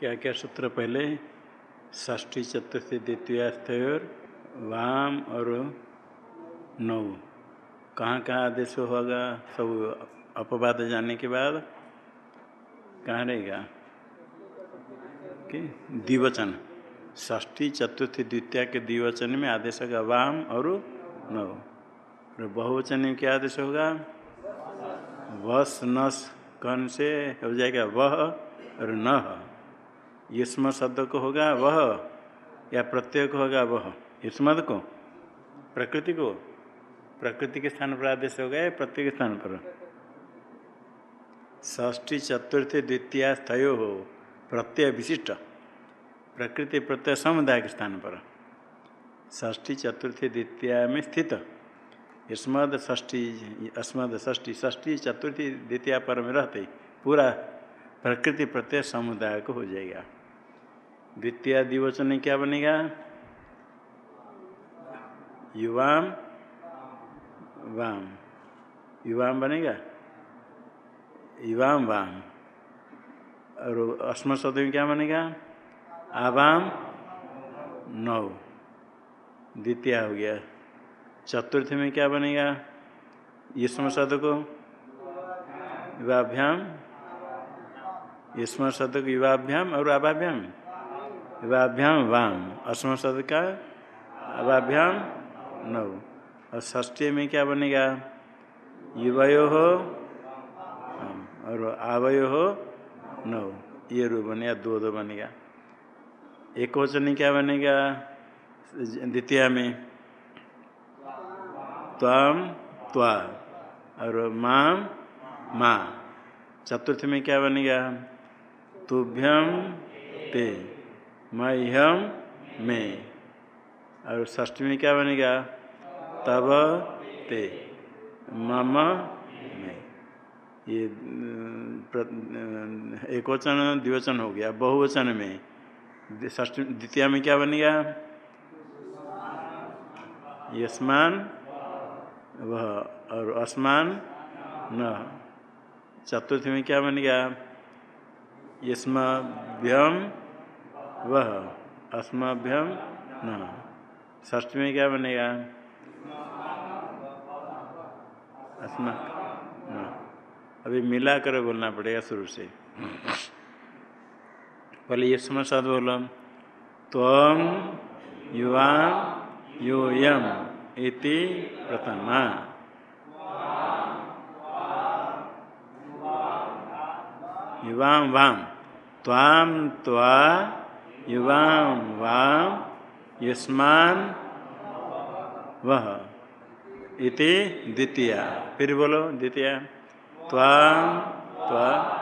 क्या क्या सूत्र पहले? ष्ठी चतुर्थी, द्वितीय वाम और नौ। कहाँ कहाँ आदेश होगा? सब अपवाद जाने के बाद कहाँ रहेगा? कि द्विवचन। ष्ठी चतुर्थी, द्वितीय के द्विवचन में आदेश होगा वाम और नौ। और बहुवचन में क्या आदेश होगा? वस, नस, कौन से हो जाएगा वह और न युष्म शब्द को होगा वह, या प्रत्यय को होगा वह? युष्मद को प्रकृति को प्रकृति के स्थान पर आदेश होगा या प्रत्यय के स्थान पर? ष्ठी चतुर्थी, द्वितीय स्थय हो। प्रत्यय विशिष्ट। प्रकृति, प्रत्यय समुदाय के स्थान पर। ष्ठी चतुर्थी द्वितीय में स्थित। स्मद ष्ठी अस्मद ष्ठी ष्ठी चतुर्थी, द्वितीय पर में रहते। पूरा प्रकृति, प्रत्यय समुदाय को हो जाएगा। द्वितीय दिवचन क्या बनेगा? युवाम, वाम। युवाम बनेगा? युवाम, वाम। और अस्म शब्द में क्या बनेगा? आवाम, नौ। द्वितीय हो गया। चतुर्थ में क्या बनेगा? युष्म शब्द को? युवाभ्याम। युष्म शब्द को युवाभ्याम और आभाभ्याम युवाभ्याम वाम अस्म शब्द का? अवाभ्याम नौ। और ष्ठी में क्या बनेगा? युवयो हो और आवयो हो नौ। ये रू बनेगा, दो दो बनेगा। एक वचन क्या बनेगा? द्वितीय में त्वाम त्वा। और माम माँ। चतुर्थ में क्या बनेगा? तुभ्यम ते। मह्यम में। और ष्ठी में क्या बनेगा? तब ते। मम में। ये एक वचन द्विवचन हो गया। बहुवचन में। द्वितीय में क्या बनेगा? यस्मान वह, और असमान न। चतुर्थ में क्या बनेगा? यस्मभ्यम वह अस्मभ्यम न। ष्ठी में क्या बनेगा? अस्मा न। अभी मिला कर बोलना पड़ेगा शुरू से। पहले ये समझ बोलो। तम युवा यूयम इति प्रथमा। युवाम वाम त्वा युवाम वाम युष्मान वह इति द्वितीय। फिर बोलो, द्वितीय। त्वाम त्वा।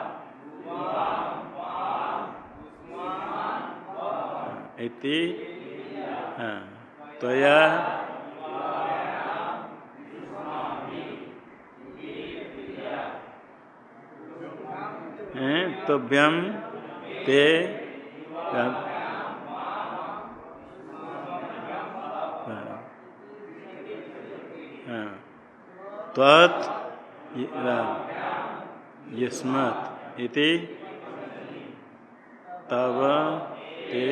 इति। हाँ त्वया। तोभ्यम ते। तत् इति तव ते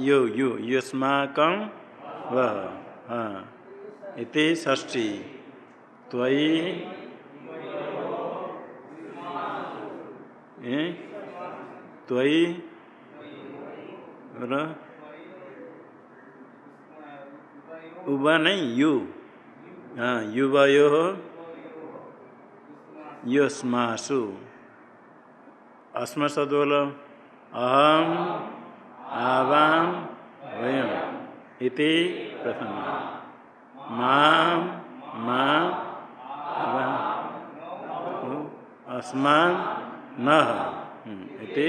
यो यु युष्माक वह हाँ इति ष्ठी त्वयि त्वयि उबा नहीं, यु। हाँ युवयो युष्मासु अस्म सदोल अहम आवाम वयम। इति प्रथम माम माँ अस्मान, न। इति।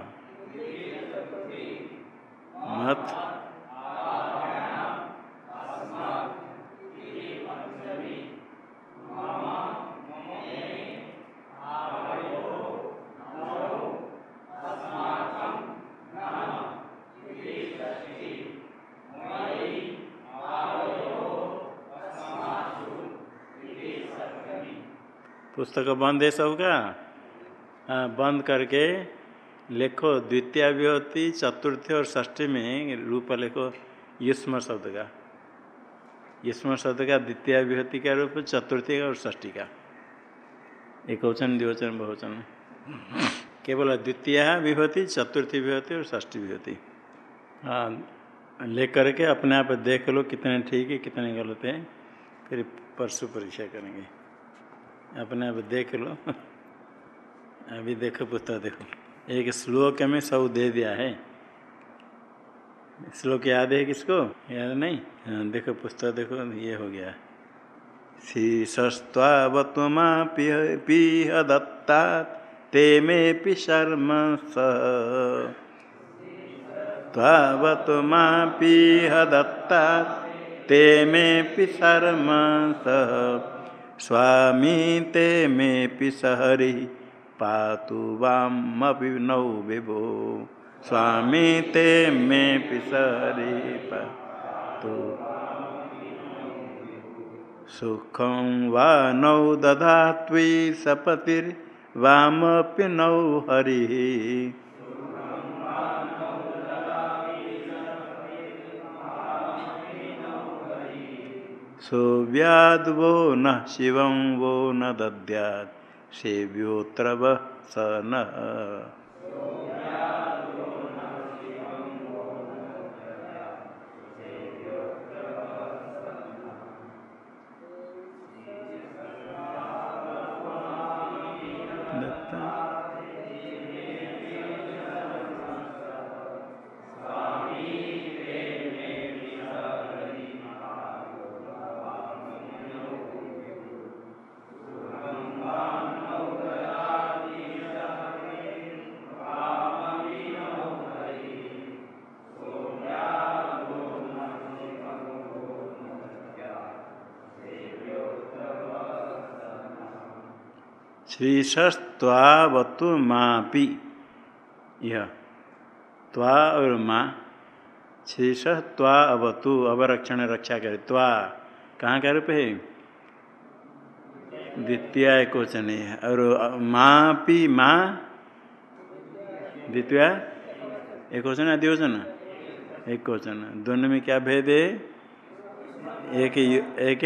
पुस्तक बंद है सबका? हाँ बंद करके लेखो, द्वितीय विभूति, चतुर्थी और षष्ठी में रूप लेखो, युष्म शब्द का। युष्म शब्द का द्वितीय विभूति का रूप, चतुर्थी का और षष्ठी का। एक वचन द्विवचन बहुवचन केवल द्वितीय विभूति, चतुर्थी विभूति और षष्ठी विभूति। हाँ लेकर के अपने आप देख लो, कितने ठीक है, कितने गलत है, फिर परसों परीक्षा करेंगे। अपने आप देख लो। अभी देखो पुस्तक देखो। एक श्लोक में सब दे दिया है। श्लोक याद है किसको? याद नहीं? हाँ, देखो पुस्तक देखो ये हो गया। शीर्षस्वावत्मा पीह दत्ता ते मे में शर्म सवत्मा पीह दत्ता ते में शर्म स्वामी ते में सहरी पातु नौ विभो। स्वामी ते मे पिसरी पातु। सुखं वा नौ दधात्वी सपतिर्वामपि नौ हरिः। सोव्याद्वो न शिवं वो न दद्यात्। सेव्योत्र स न। श्रीषस्वावतु मापी यह, त्वा और माँ श्रीष त्वा अवतु अवरक्षण, रक्षा करे त्वा, कहाँ का रूप है? द्वितीय एक वचन है। और माँ पी माँ, द्वितीय एक वचन है, द्विवचन? एक वचन। दोनों में क्या भेद है? एक एक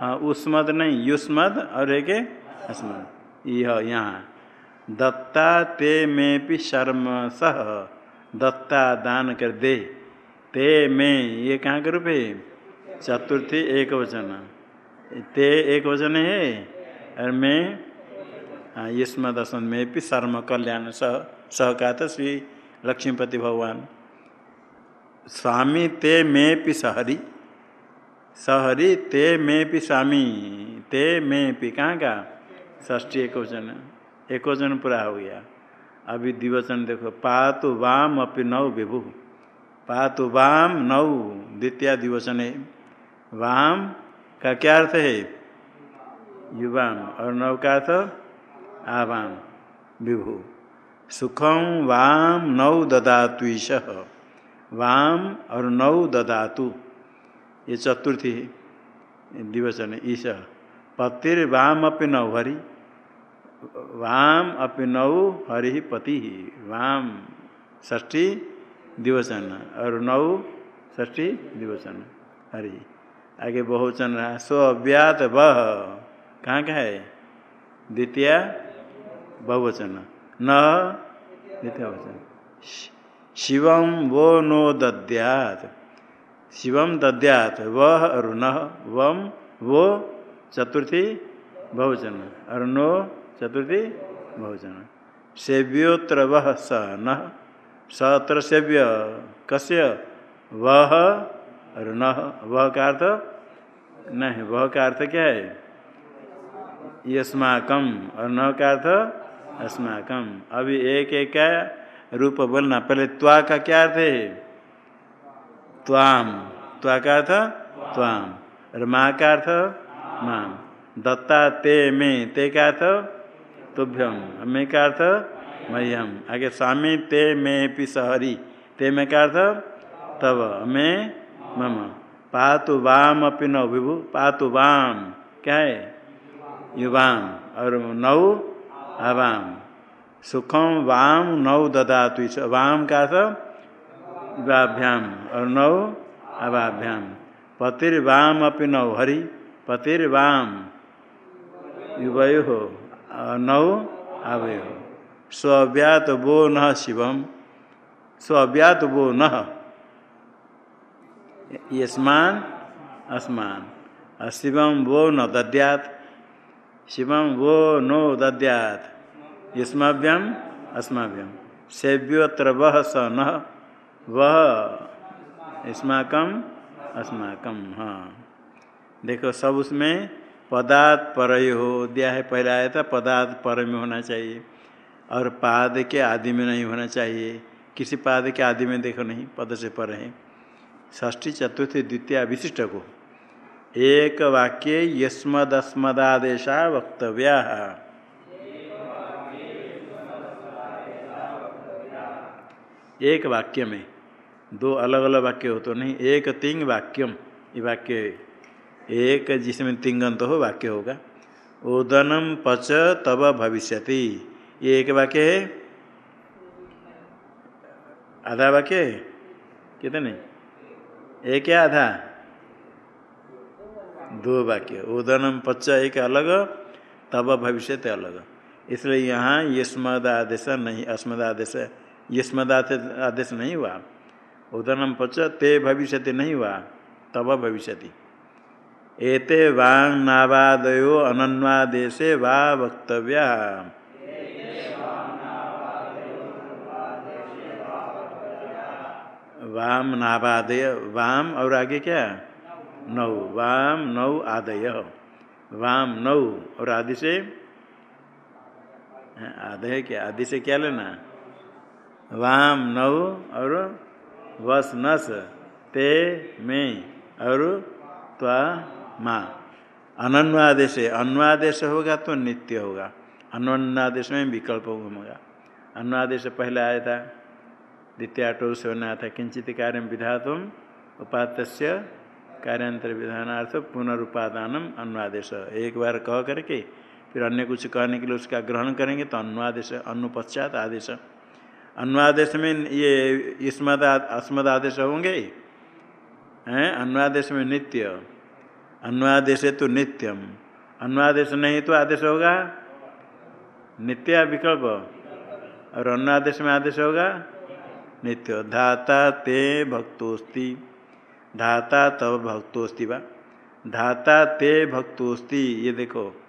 हाँ? उस्मद नहीं, युष्मद और एक अस्मद यह। दत्ता ते में भी शर्म सह। दत्ता दान कर दे। ते में ये कहाँ के रूप है? चतुर्थी एक वचन। ते एक वचन है। और मैं हाँ युष्म दर्शन में भी शर्म, कल्याण सह। सह का तो श्री लक्ष्मीपति भगवान। स्वामी ते में भी सहरी। सहरी ते में भी स्वामी। ते में भी कहाँ का? ष्टी एक वचन एक वचन पूरा हो गया। अभी द्विवचन देखो, पातु वाम अपि नौ विभु। पातु वाम नौ द्वितीय द्विवचन है। वाम का क्या अर्थ है? युवाम। और नौ का अर्थ? आवाम, विभु। सुखम वाम नौ ददातु ईश। वाम और नौ ददातु। ये चतुर्थी दिवचन ईश। पतिर्वाम अपि नौ हरी। वाम अपिनौ हरि पति। वाम ष्ठी दिवचन और नौ ष्ठी दिवचन हरि। आगे बहुवचन रहा। सो अव्यात वह कहाँ का है? द्वितीय बहुवचन। न, द्वितीय वचन शिवम वो नो दद्यात। शिवम दद्यात। वह और न। वम वो चतुर्थी बहुवचन। और नो चतुर्थी बहुजन सेव्योत्र वह स न सत्र सेव्य कस्य? वह और न वह का अर्थ? नहीं वह का अर्थ क्या है? यस्माकम और न का अर्थ? अस्माकम अभी एक एक का रूप बोलना। पहले त्वा का क्या अर्थ है? त्वाम त्वा का अर्थ? त्वाम और माँ का अर्थ? माम दत्ता ते में। ते का अर्थ? तुभ्यम मैं का अर्थ? मह्यम। आगे स्वामी ते में पिसहरी ते में का अर्थ? तब मैं मम। पातु वाम अपि न विभु। पातु वाम। क्या है? युवाम। और नौ अवाम। सुखम वाम नौ ददातु वाम का अर्थ? वाभ्याम। और नौ अवाभ्याम। पतिर्वाम अपनी नौ हरि। पतिर्वाम। युवय। नौ अवय हो। स्व्यात वो न शिवम स्व्यात वो न। यस्मान, अस्मान। शिवम वो न दद्यात, शिवम वो नो दद्यात। युष्माभ्यम अस्माभ्यम। सेव्योत्र वह स न वह अस्माकम अस्माकम हाँ। देखो सब उसमें पदार्थ पर हो, दिया है पहले आया था पदार्थ पर में होना चाहिए। और पाद के आदि में नहीं होना चाहिए। किसी पाद के आदि में देखो नहीं, पद से पर है। ष्ठी चतुर्थी, द्वितीय विशिष्ट को। एक वाक्य यस्मदस्मदादेशा वक्तव्या। एक वाक्य में दो अलग अलग वाक्य हो तो नहीं, एक तीन वाक्यम, ये वाक्य एक जिसमें तिंगंत हो, वाक्य होगा। ओदनम पच तब भविष्यति। ये एक वाक्य है? आधा वाक्य कितने? एक या आधा? दो वाक्य। उदनम पच एक अलग, तब भविष्य अलग। इसलिए यहाँ यस्मद आदेश नहीं अस्मद आदेश यस्मद आदेश नहीं हुआ। उदनम पच, ते भविष्य नहीं हुआ, तब भविष्य एते वांग नावादयो अनन्वादेशे वा वक्तव्या। वाम नावादय वाम और आगे क्या? नौ। वाम, नौ आदय। वाम, नौ और आदि से? आदय क्या? आदि से क्या लेना? वाम, नौ और वस नस ते, में और त्वा माँ अनन्वादेश, अन्वादेश होगा तो नित्य होगा। अन्वादेश में विकल्प होगा। अन्वादेश पहले आया था, द्वितीय आटो से बना था, किंचित कार्य विधा तुम उपात्य कार्यांतर विधानार्थ पुनरुपादान अनुवादेश। एक बार कह करके, फिर अन्य कुछ कहने के लिए उसका ग्रहण करेंगे तो अनुवादेश, अनुपश्चात आदेश। अनुवादेश में ये इसमद अस्मद आदेश होंगे, हैं? अनुवादेश में नित्य। अनुवादेश तो नित्यम। अनुवादेश नहीं तो आदेश होगा? नित्य विकल्प। और अनुवादेश में आदेश होगा? नित्य। धाता ते भक्तोस्ती। धाता तब भक्तोस्ति वा धाता ते भक्तोस्ति, ये देखो।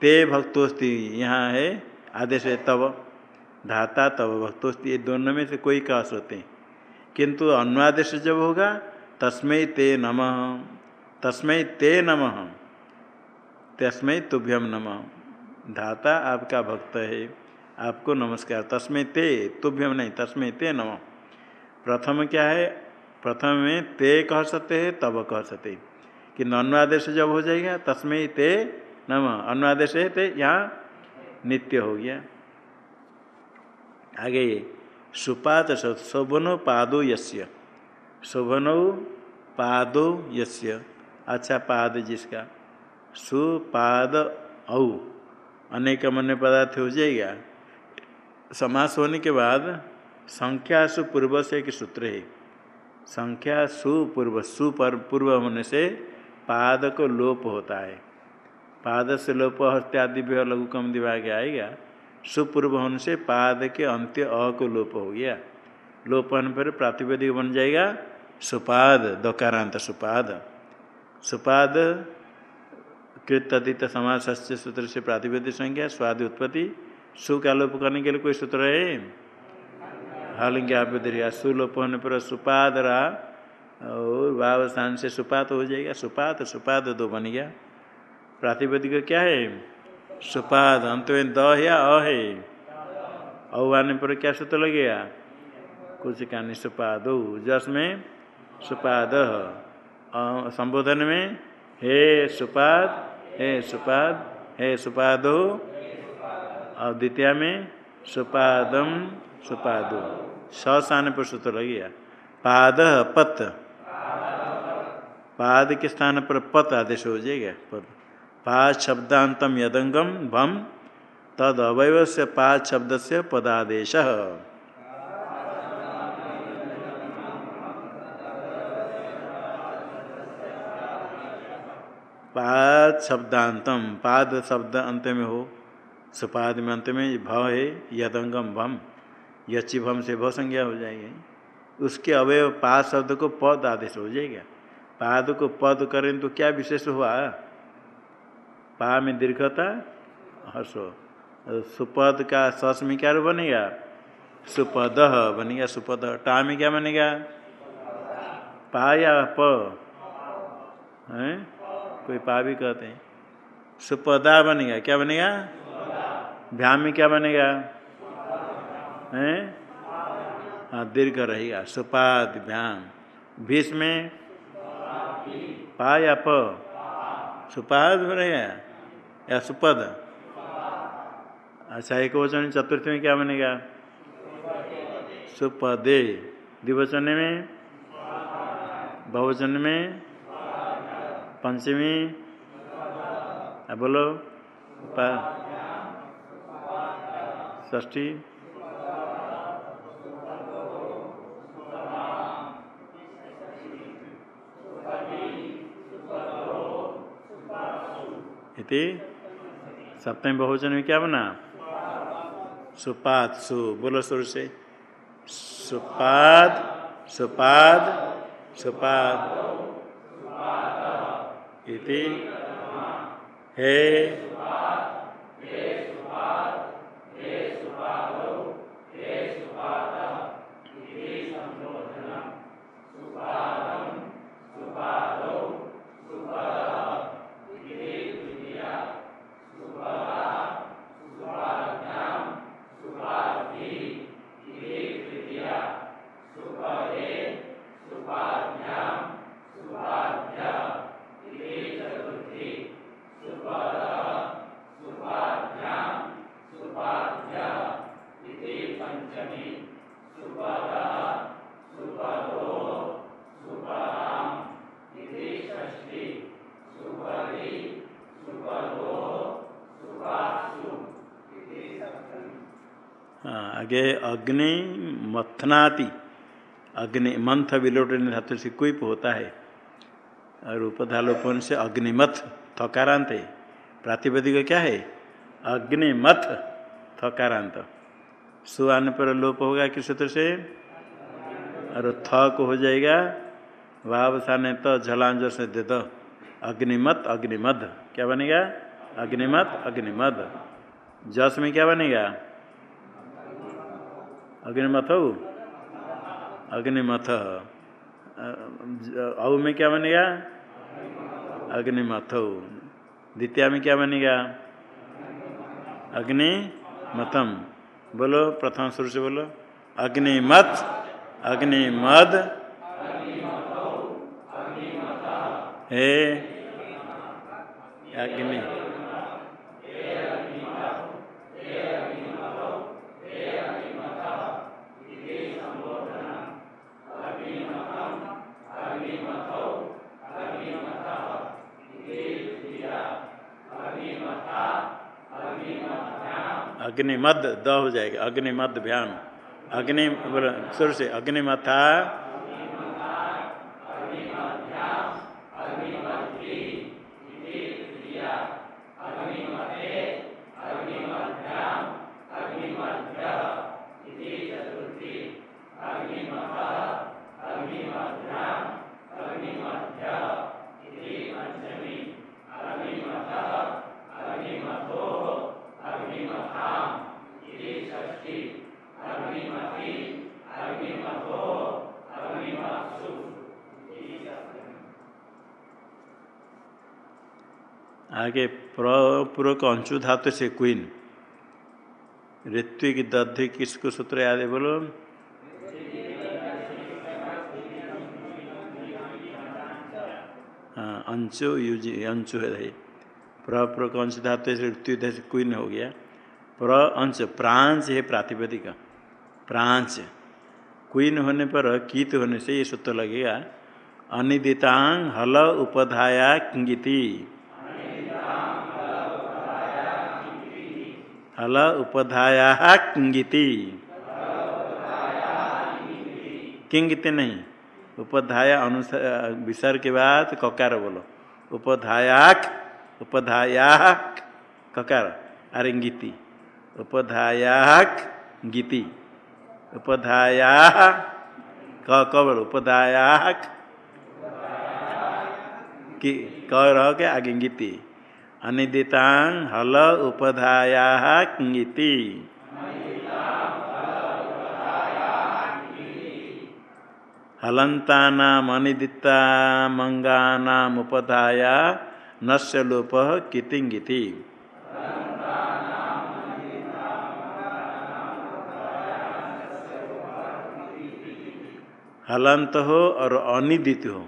ते भक्तोस्ति यहाँ है, आदेश है तब धाता तब भक्तोस्ति, ये दोनों में से कोई कह सकते हैं। किंतु अनुवादेश जब होगा तस्मय ते नम। तस्मय ते नम। तस्मय तुभ्यम नम। धाता आपका भक्त है। आपको नमस्कार। तस्मय ते तुभ्यम नहीं तस्मय ते नम। प्रथम क्या है? प्रथम में ते कह सकते हैं, तब कह सकते कि अनुवादेश जब हो जाएगा, तस्में ते नम। अनुवादेश है ते, यहाँ नित्य हो गया। आगे सुपात शोभनो पादो यस्य। शोभनो पादो यस्य। अच्छा पाद जिसका। सुपाद औ। अनेक मन पदार्थ हो जाएगा। समास होने के बाद संख्या सुपूर्व से एक सूत्र है। संख्या सुपूर्व सुपर पूर्व होने से पाद को लोप होता है। पाद से लोप हस्त्यादि भी लघु कम दिमाग आएगा। सुपूर्व होने से पाद के अंत्य अ को लोप हो गया। लोप होने पर प्रातिपदिक बन जाएगा सुपाद, दकारांत सुपाद। सुपाद कृत समाज सूत्र से प्रातिपदिक संख्या स्वाद उत्पत्ति। सु का लोप करने के लिए कोई सूत्र है? हालाँकि आप सुलोप होने पर सुपाद रहा और भाव स्थान से सुपात हो जाएगा। सुपात, सुपाद दो बन गया। प्रातिपदिक क्या है? सुपाद अंत में द या अ है? औ पर क्या सूत्र लगेगा? कुछ का सुपाद जस में सुपाद। संबोधन में, हे सुपाद हे सुपाद, हे सुपादो। और द्वितीय में, सुपादम सुपादो। सान पर सूत्र लग गया। पाद पत। पाद के स्थान पर पत आदेश हो जाएगा। पद। पाद शब्दांतम यदंगम भम। तद अवयव से पाद शब्द से पदादेश। पाद शब्दांतम। पाद शब्द अंत में हो, सुपाद में अंत में भ है, यदंगम भम। यची भम से भ संज्ञा हो जाएगी। उसके अवयव पाद शब्द को पद आदेश हो जाएगा। पाद को पद करें तो क्या विशेष हुआ? पा में दीर्घता, हर्षो सुपद का सस में क्या बनेगा? सुपद बनेगा, सुपद टा में क्या बनेगा? पा या प? है? कोई पा भी कहते हैं। सुपदा बनेगा। क्या बनेगा? भ्याम में क्या बनेगा? हैं? हाँ दीर्घ रहेगा। सुपाद भ्याम। भीष में पा या प। सुपाद बनेगा या सुपद? अच्छा एक वचन चतुर्थ में क्या बनेगा? सुपदे। द्विवचन में? बहुवचन में? पंचमी। अब बोलो। ष्ठी इति सप्तमी बहुवचन में क्या बना सुपाद सु बोलो सुर से। सुपाद सुपाद सुपाद इति हे मथनाति। अग्नि मंथ विलोटन धातु से कुप होता है। और उपधालोपन से अग्निमथ थकारांत। है प्रातिपदिक क्या है? अग्निमथ थकारांत। सु आने पर लोप होगा किस सूत्र से? और थ हो जाएगा। भाव साने तो झलांज से दे दो। अग्निमत अग्निमद क्या बनेगा? अग्निमत अग्निमद जस में क्या बनेगा? अग्निमथ। अग्निमथ। औ में क्या बनेगा अग्निमथ। द्वितीय में क्या बनेगा अग्नि मतम बोलो प्रथम सुर से बोलो। अग्निमत अग्निमद। हे अग्नि। अग्निमद द हो जाएगा अग्निमद भ्याम अग्नि सुर से अग्निमथा आगे पूर्वक अंशु धातु से क्वीन ऋत्विक दधि किसको सूत्र याद है बोलो? हाँ अंशु, युज, अंशु है प्र प्र का अंश धातु से ऋत्विक से क्वीन हो गया। प्र अंश, प्रांश है प्रातिपदिक। प्रांश। क्वीन होने पर, कीत होने से ये सूत्र लगेगा। अनिदितांग हल उपधाया किंगिति। हल उपधाया किंगिति। किंगिति नहीं, उपधाय अनुसार विसर्ग के बाद ककार बोलो। उपधायाक उपधायाक, ककार, अरिंगिति। उपधायाक, गीति। उपधाया कबर उपधायाक, कि, क रह के आगे गीति अनिदितांग हल उपधाया किंगिति हलंतानाम अनिदिता मंगानाम उपधाया नस्य लोप कितिंगिति हलंत हो और अनिदित हो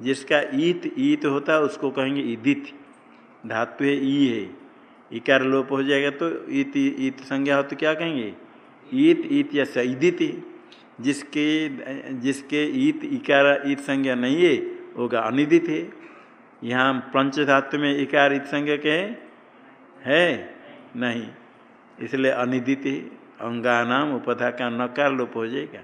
जिसका ईत ईत होता है, उसको कहेंगे ईदित। धातु है ई है। इकार लोप हो जाएगा तो ईत ईत संज्ञा हो तो क्या कहेंगे? ईत ईत या ईदित जिसके जिसके ईत, इकार, ईत संज्ञा नहीं है होगा अनिदित है। यहाँ पंच धातु में इकार, ईत संज्ञा के है? है? नहीं। इसलिए अनिदित है। अंगानाम उपधा का नकार लोप हो जाएगा।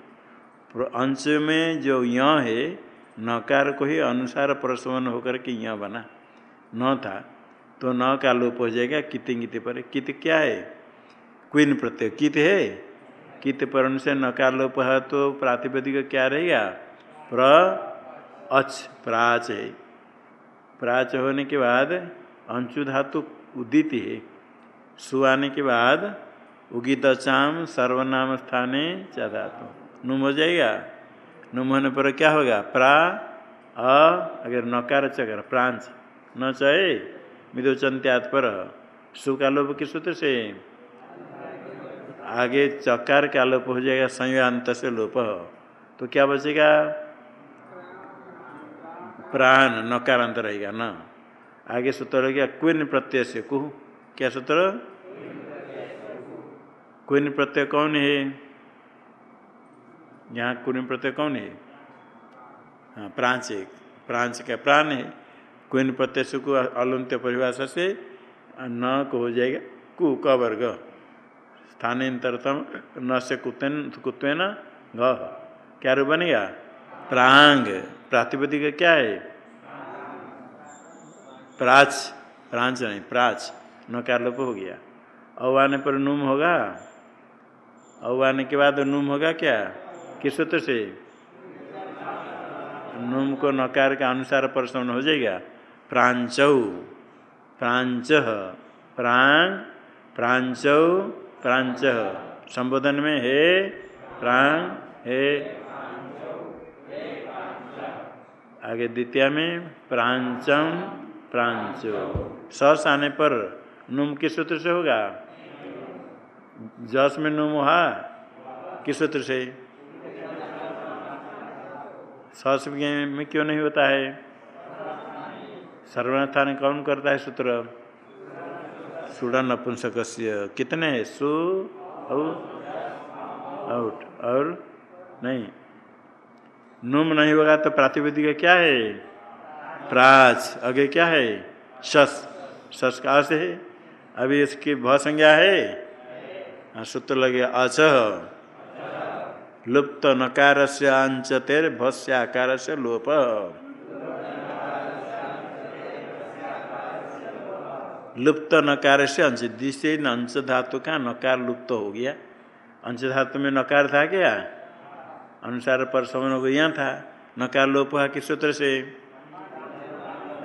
अंश में जो य है, नकार को ही अनुसार प्रसवन होकर के यहाँ बना। न था। तो न का लोप हो जाएगा, कित गीत पर, कित क्या है? क्विन प्रत्यय, कित है? कित पर से न का लोप है तो प्रातिपदिक क्या रहेगा? प्र अच प्राच है। प्राच होने के बाद अंशु धातु उदित है। सु आने के बाद उगित चाम सर्वनाम स्थाने चा धातु नुम हो जाएगा? नुम होने पर क्या होगा? प्रा अगर नकार चकर, प्रांच। न चाहे मिदोचंत्यात पर सु का सूत्र से आगे चकार का लोप हो जाएगा संयुक्त से लोप। तो क्या बचेगा? प्राण, नकारांत रहेगा ना। आगे सूत्र हो गया क्विन प्रत्यय से कुह। क्या सूत्र? क्विन प्रत्यय कौन है? यहाँ कुन प्रत्यय कौन है? हाँ प्रांच प्रांच का प्राण है। कुन प्रत्यय से को अलंत्य परिभाषा से न को हो जाएगा। कु क वर्ग। स्थानांतरतम न से कुत्न, कुत्वेन ग क्या रूप बनेगा? प्रांग। प्रातिपदिक क्या है? प्राच। प्रांच नहीं, प्राच। न क्या लोप हो गया? औ पर नुम होगा? औ के बाद नुम होगा क्या? किस सूत्र से? नुम को नकार के अनुसार प्रसन्न हो जाएगा। प्रांचौ। प्रांच। प्रांग प्रांचौ। प्रांच। संबोधन में हे प्रांग हे आगे द्वितीय में प्रांचम, प्रांचो। सस आने पर नुम किस सूत्र से होगा? जस में नुम हुआ? किस सूत्र से? सस में क्यों नहीं होता है? सर्वनाथान कौन करता है सूत्र? सुड़ा नपुंसक कितने? सु आउट। और? नहीं। नुम नहीं होगा तो प्रातिपदिक क्या है? प्राच। आगे क्या है? शस। शस का से है? अभी इसकी भ संज्ञा है। सूत्र लगे अचह लुप्त नकार से अंचतेर भस्य आकार से लोप। लुप्त नकार से अंश जिससे अंश धातु का नकार लुप्त हो गया। अंश धातु में नकार था क्या? अनुसार पर समन हो यहाँ था। नकार लोप हुआ किस सूत्र से?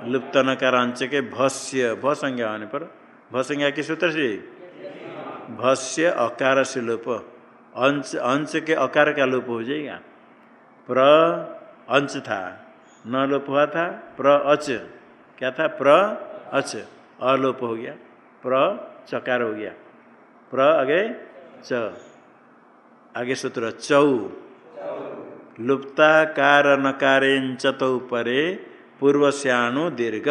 लुप्त नकार अंश के भस्य भ संज्ञा होने पर। भ संज्ञा किस सूत्र से? भस्य अकार से लोप। अंश अंश के अकार का लोप हो जाएगा। प्र अंश था। न लोप हुआ था, प्र अच। क्या था? प्र अच। अलोप हो गया, प्र चकार हो गया। प्र आगे च। आगे सूत्र, चौ। लुप्ताकार नकारें चतौ परे पूर्व श्याणु दीर्घ।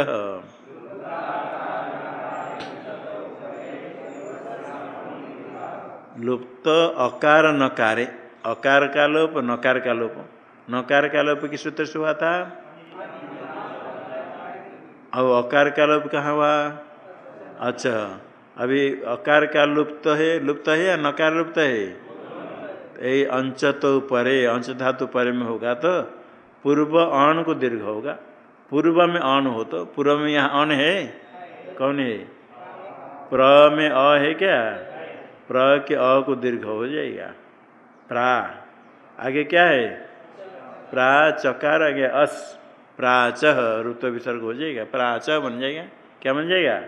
लुप्त अकार नकारे अकार का लोप नकार का लोप नकार का लोप किस सूत्र से हुआ था? अब अकार का लोप कहाँ हुआ अच्छा अभी अकार का लुप्त है लुप्त है या नकार लुप्त है? यही अंच तो परे अंश धातु परे में होगा तो पूर्व अण को दीर्घ होगा। पूर्व में अण हो तो पूर्व में यहाँ अण है? कौन है? प्र में अ है क्या? प्र के अ को दीर्घ हो जाएगा। प्रा। आगे क्या है? प्रा, चकार, आगे अस। प्राच, ऋतु विसर्ग हो जाएगा। प्राच बन जाएगा। क्या बन जाएगा?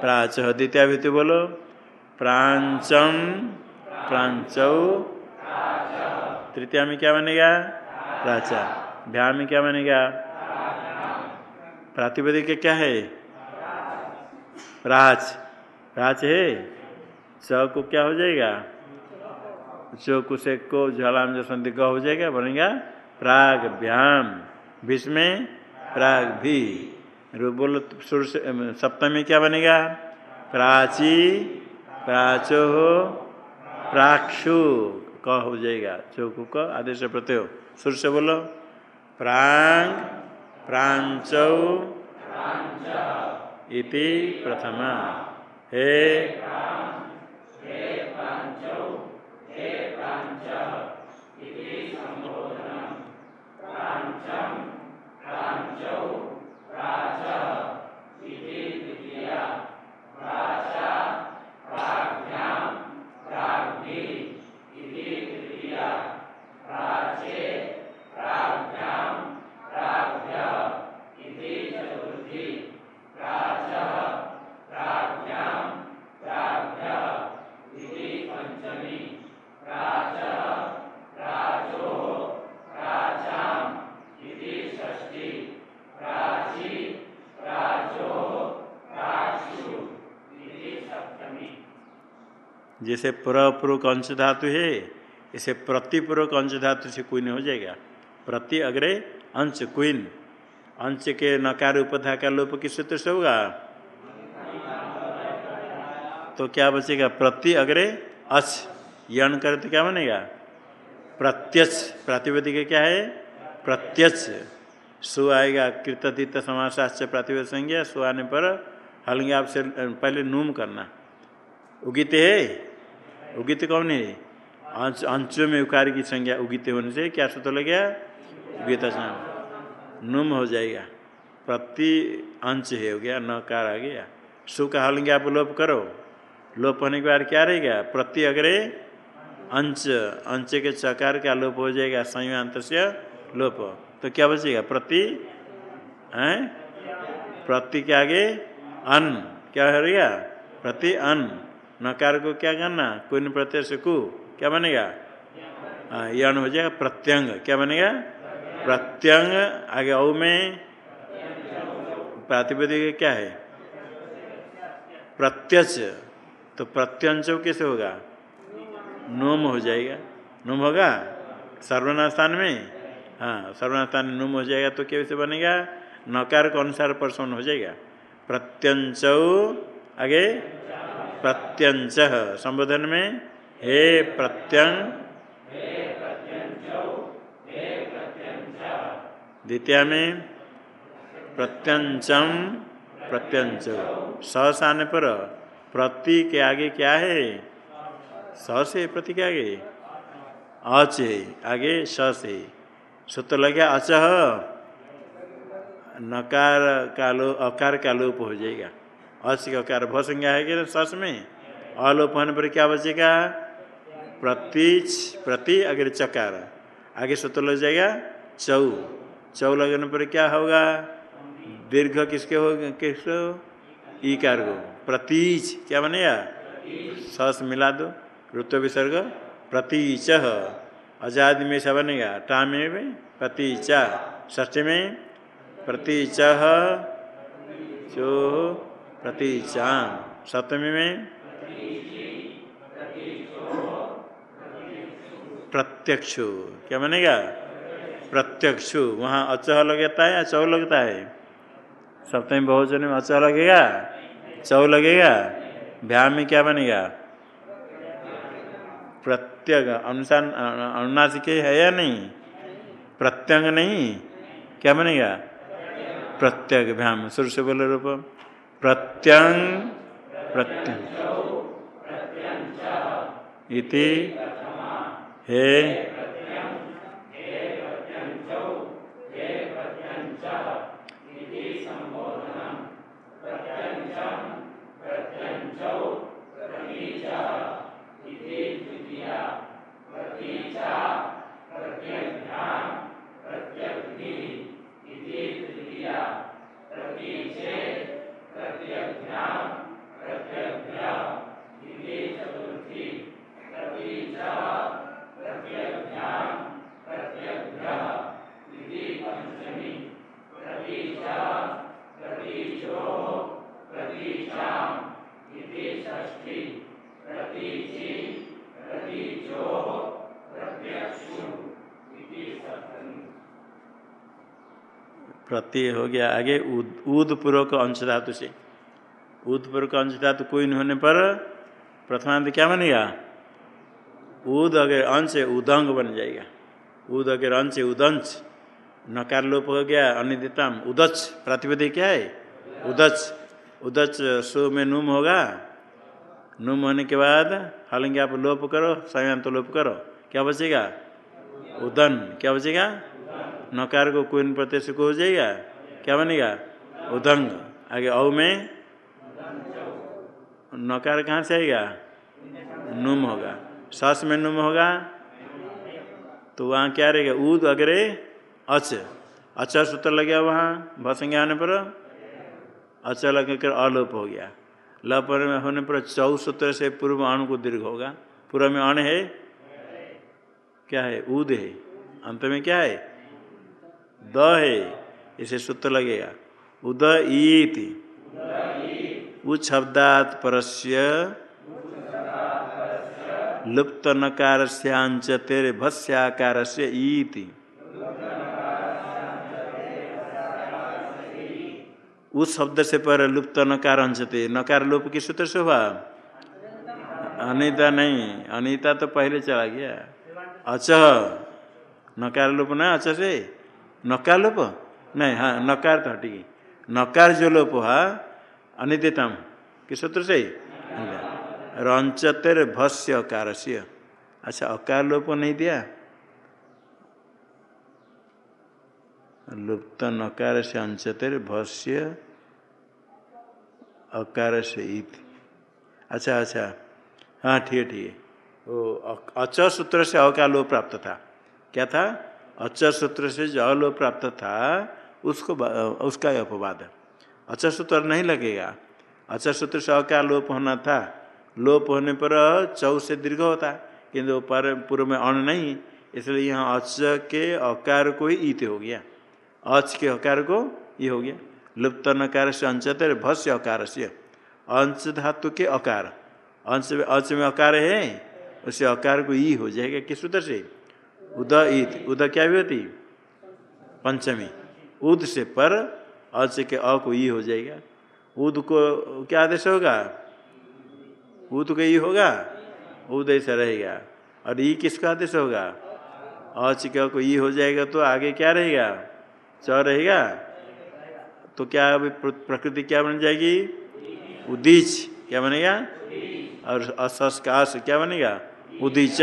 प्राच। द्वितीय भीति बोलो। प्रांचम, प्रांचौ। तृतीया में क्या बनेगा? प्राचा। भ्या में क्या बनेगा? प्रातिपदिक क्या है? प्राच। प्राच है? च को क्या हो जाएगा? चौकु से को झलाम जो संधि हो जाएगा। बनेगा प्राग भ्याम में प्राग भी। बोलो सुर सप्तमी क्या बनेगा? प्राची प्राचो प्राक्षु। क हो जाएगा। चौकु क, आदेश प्रत्यय सुर से बोलो। प्रांग, प्रांचौ। इति प्रथमा। हे जैसे प्रपूर्वक अंश धातु है, इसे प्रतिपूर्वक अंश धातु से कुन हो जाएगा। प्रति अग्रे अंश कुन अंश के नकार उपधा का लोप किस सूत्र से होगा? तो क्या बचेगा? प्रति अग्रे अच यण करे तो क्या बनेगा? प्रत्यक्ष। प्रातिपदिक क्या है? प्रत्यक्ष। सु आएगा कृततीत समाशास्त्र प्रातिपद संज्ञा। सु आने पर हलंगे आपसे पहले नूम करना। उगित है। उगित कौन है? अंश में उकार की संज्ञा उगित होने से क्या सूत्र लग गया? उगित नुम हो जाएगा। प्रति अंश है, हो गया नकार आ गया। सु का हल आप लोप करो। लोप होने के बाद क्या रहेगा? प्रति अग्रे अंश अंश के चकार का लोप हो जाएगा, संयुक्त से लोप। तो क्या बचेगा? प्रति, है? प्रति के आगे अन। क्या हो गया प्रति अन। नकार को क्या करना? कुन प्रत्यय से कु। क्या बनेगा? यण हो जाएगा प्रत्यंग। क्या बनेगा? प्रत्यंग। आगे औ में प्रातिपदिक क्या है? प्रत्यक्ष। तो प्रत्यंश कैसे होगा? नोम हो जाएगा। नोम होगा? सर्वनास्थान में? हाँ सर्वनास्थान में नोम हो जाएगा तो कैसे बनेगा? नकार के अनुसार परसोन हो जाएगा। प्रत्यंश आगे? प्रत्यंच संबोधन में, हे प्रत्यंग द्वितीय में प्रत्यंचम प्रत्यंच स आने पर, प्रति के आगे क्या है? स से प्रति के आगे? अच आगे स से। सूत्र लग गया अचह नकार का लो अकार का लोप हो जाएगा। अस का कार भ संज्ञा है कि सस में? अलोप होने पर क्या बचेगा? प्रतीच, प्रति अगर चकार। आगे सूत्र लग जाएगा, चौ। चौ लगने पर क्या होगा? दीर्घ किसके हो किस ईकार को। प्रतीच, क्या बनेगा सस मिला दो। ऋतु विसर्ग, प्रतीच। आज़ाद में ऐसा बनेगा। टा में भी? प्रतीचा। ष्ठी में? प्रतीच। चो। प्रतीचान सप्तमी में? प्रत्यक्षु। क्या बनेगा? प्रत्यक्षु। वहाँ अचह लगता है या चौ लगता है? सप्तमी बहुजन में अचह लगेगा चौ लगेगा भ्या में क्या बनेगा? प्रत्यग। अनुसार अनुनासिक है या नहीं? प्रत्यंग नहीं। क्या बनेगा? प्रत्यग। भ्याम। सुर से बोले रूप प्रत्यंग प्रत्यंग इति हे प्रत्यय हो गया आगे ऊद पूर्वक अंश धातु से। ऊद पूर्वक अंश धातु कोई नहीं होने पर प्रथमांत क्या बनेगा? ऊद अगर अंश उदंग बन जाएगा। ऊद अगर अंश उदंश। नकार लोप हो गया, अनिदितम उदच प्रतिपदि क्या है? उदच उदच सो में नुम होगा। नुम होने के बाद हालाँकि आप लोप करो, संयंत लोप करो। क्या बचेगा? उदन। क्या बचेगा? नकार को कोई प्रत्यय से हो जाएगा? क्या बनेगा? उदंग। आगे औ में नकार कहाँ से आएगा? नुम होगा। सस में नुम होगा? तो वहाँ क्या रहेगा? ऊद अगरे अच। अच्छा सूत्र लग गया वहाँ भसंज्ञा होने पर? अच्छा लग कर अलोप हो गया। लप होने पर चौ सूत्र से पूर्व अणु को दीर्घ होगा। पूर्व में अण है? क्या है? ऊद है। अंत में क्या है? द है, इसे सूत्र लगेगा। उद ईति। उब्दात परस्य। लुप्त नकार श्यांच तेरे भस्याकार से ईति। उस शब्द से पर लुप्त नकार अंशते नकार लोप की सूत्र से हुआ? अनिता नहीं। अनिता तो पहले चला गया। अच। नकार लोप ना अच्छा से? नकार लोप नहीं हाँ नकार तो हटी नकार जो लोप हुआ अनिदितम। किस सूत्र से रंचतेर भस्य अकार से अच्छा अकार लोप नहीं दिया? लुप्त नकार से अंशतेर भस्य अकार से ईत अच्छा अच्छा। हाँ ठीक है ठीक है। वो अच सूत्र से अकार लोप प्राप्त था। क्या था? अच सूत्र से जो अलोप प्राप्त था, उसको उसका अपवाद अच सूत्र नहीं लगेगा। अच सूत्र से अकार लोप होना था? लोप होने पर चौ से दीर्घ होता, किंतु पर पूर्व में अण नहीं, इसलिए यहाँ अच के अकार को ही ईत हो गया। अच के अकार को ये हो गया। लुप्त नकार से अंशत भस्य अकार से। अंश धातु के अकार। अंश में अंश में अकार है, उसे अकार को ई हो जाएगा, किस सूत्र से? उद ईत उद क्या भी होती? पंचमी। उद से पर अच के अ को ई हो जाएगा। उद को क्या आदेश होगा? उद को ई होगा? उद ऐसा रहेगा। और ई किसका आदेश होगा? अच के अ को ई हो जाएगा तो आगे क्या रहेगा? च रहेगा। तो क्या अभी प्रकृति क्या बन जाएगी? उदीच। क्या बनेगा? और असस का क्या बनेगा? उदीच।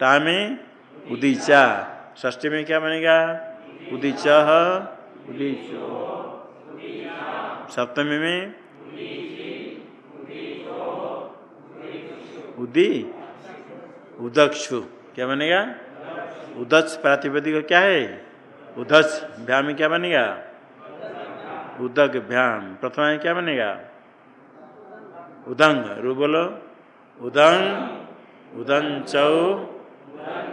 टा में उदीचा। ष्टी में क्या बनेगा? उदीच। उदीच सप्तमी में? उदी। उदक्षु। क्या बनेगा? उदक्ष प्रातिपदिक क्या है? उदक्ष भ्याम में क्या बनेगा? उदक भ्याम। प्रथमा में क्या बनेगा? उदंग। रू बोलो। उदंग। उदंच।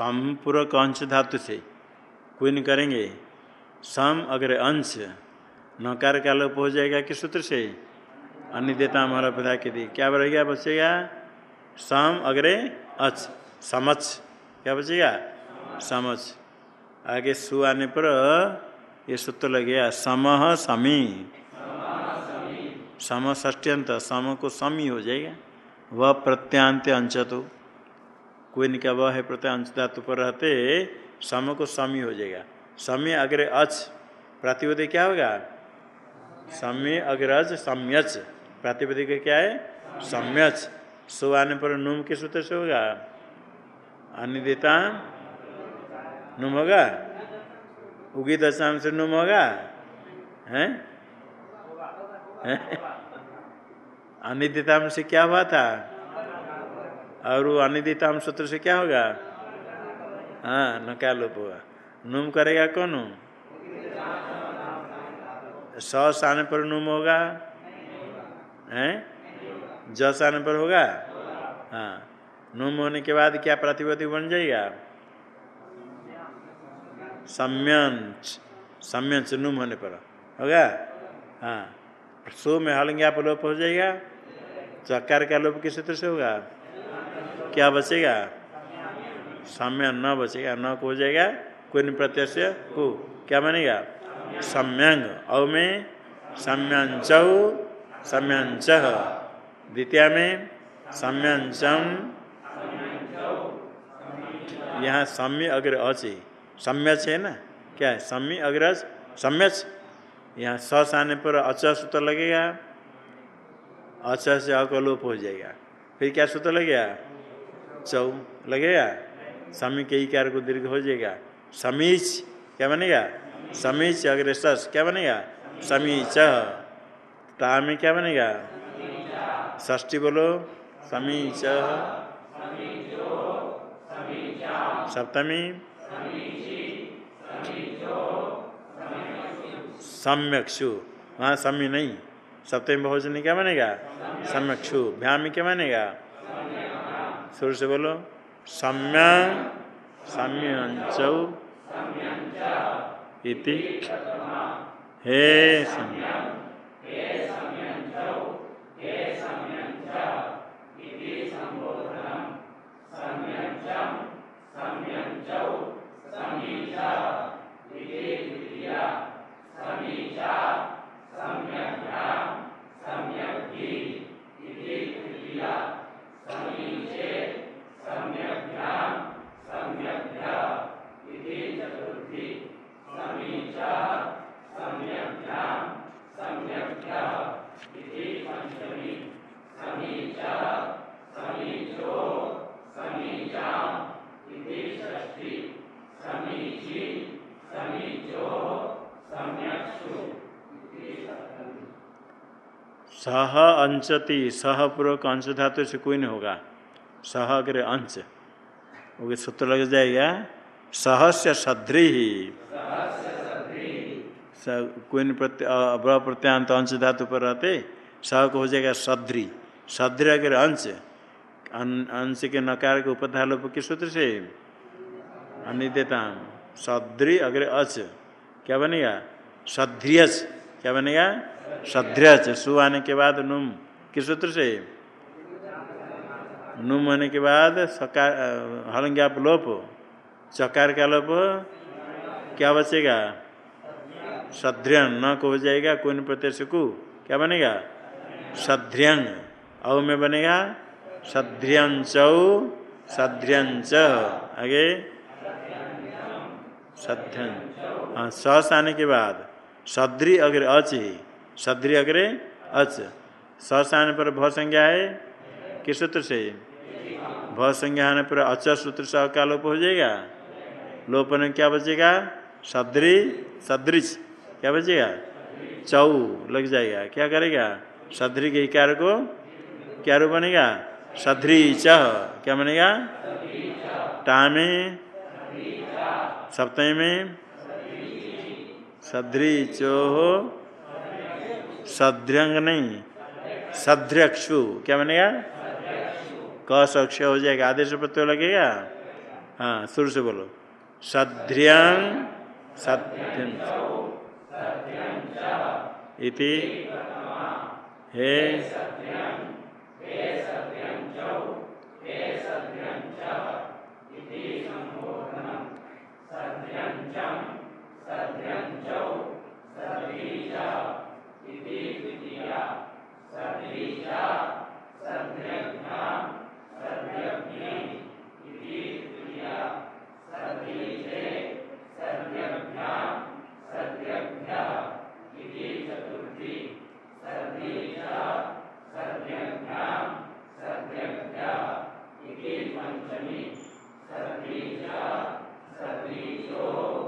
पूर्वक अंश धातु से कोई नहीं करेंगे। सम अगर अंश नकार का लोप हो जाएगा किस सूत्र से? अन्य देता हमारा पिता के दी। क्या रहेगा बचेगा सम अग्रे अच समझ क्या बचेगा? समझ आगे सु आने पर ये सूत्र लग गया समह समी। सम ष्ट्यंत सम को समी हो जाएगा। वह प्रत्यांत अंश तो कोई नहीं क्या वह है प्रत्यांश धातु पर रहते, सम को समी हो जाएगा। समय अग्र अच, प्रातिपदिक क्या होगा? समय अग्रज सम्यच। का क्या है? सम्यच। सो आने पर नुम के सूत्र से होगा? अनिदेता नुम होगा? उगी दशाम से नुम होगा? हैं? अनिदिताम से क्या हुआ था? और वो अनिदिताम सूत्र से क्या होगा? हाँ नका लोप होगा नुम करेगा कौन? स आने पर नुम होगा? हैं? जस आने पर होगा? हाँ। नुम होने के बाद क्या प्रतिपदिक बन जाएगा? सम्यंच। सम्यंच नुम होने पर होगा? हाँ। सो में हलंगे आप लोप हो जाएगा? चक्कर का लोप किस सूत्र से होगा? क्या बचेगा? सम्य न बचेगा, न को हो जाएगा कोई प्रत्यक्ष को। क्या बनेगा? सम्यंग। अव में सम्यंच सम्यंच। द्वितीय में सम्यंचम। यहाँ सम्य अग्र अचे। सम्यच है ना? क्या है? सम्य अग्रज सम्यच यहाँ सस आने पर अच सूत्र लगेगा। अच से अकलोप हो जाएगा। फिर क्या सूत्र लगेगा? चौ लगेगा? समी के कार को दीर्घ हो जाएगा। समीच, क्या बनेगा? समीच अग्र सस क्या बनेगा? समीच। टा में क्या बनेगा? ष्टी बोलो। समीच। सप्तमी। सम्यक्षु। वहाँ सम्य नहीं। सप्तमी बहुजन क्या बनेगा? सम्यक्षु। में क्या बनेगा? शुरू से बोलो सम्य सम्यंच इति हे सम्य सह अंशति सह पूर्वक अंश धातु से कोई नहीं होगा। सह अग्र अंश। वो सूत्र लग जाएगा। सहस्य सध्री ही कोई प्रत्य प्रत्यांत अंश धातु पर रहते, सह को हो जाएगा सध्री सध्री अगर अंश अंश के नकार के उपधालोप के सूत्र से? अनिदेता सध्री अग्र अच, क्या बनेगा? सध्रियच क्या बनेगा? सध्रच सु आने के बाद नुम। किस सूत्र से? नुम होने के बाद सकार हलंग्याप लोप। चकार का लोप। क्या बचेगा? सध्र्यंग न को हो जाएगा कोई प्रत्यक्ष को। क्या बनेगा? सध्र्यंग औ में बनेगा? सध्र्यंच सध्र्यंच आगे। सध्यन हाँ सस आने के बाद। सद्री अग्र अच ही। सद्री अग्रे अच। सस आने पर भ संज्ञा है? किस सूत्र से? भ संज्ञा आने पर अच सूत्र से का लोप हो जाएगा? लोप ने क्या बचेगा? सद्री सदृश क्या बचेगा? चौ लग जाएगा। क्या करेगा? सद्री के इकार को क्या रूप बनेगा? सध्री चह क्या बनेगा? टा में। सप्तमी में। सद्री चोहो। सद्रंग नहीं। सद्रक्षु क्या बनेगा? क सक्ष हो जाएगा। आदेश प्रत्यय लगेगा? हाँ शुरू से बोलो। सद्रियंग। सत्यं इति। हे। सत्यं चौ सद्रीचा इति द्वितीया सद्रीचा सद्यज्ञा सद्यज्ञे इति द्वितीया सद्रीचे सद्यज्ञा सद्यज्ञा इति चतुर्थी सद्रीचा सद्यज्ञा सद्यज्ञा इति पञ्चमी सद्रीचा सद्रीचोः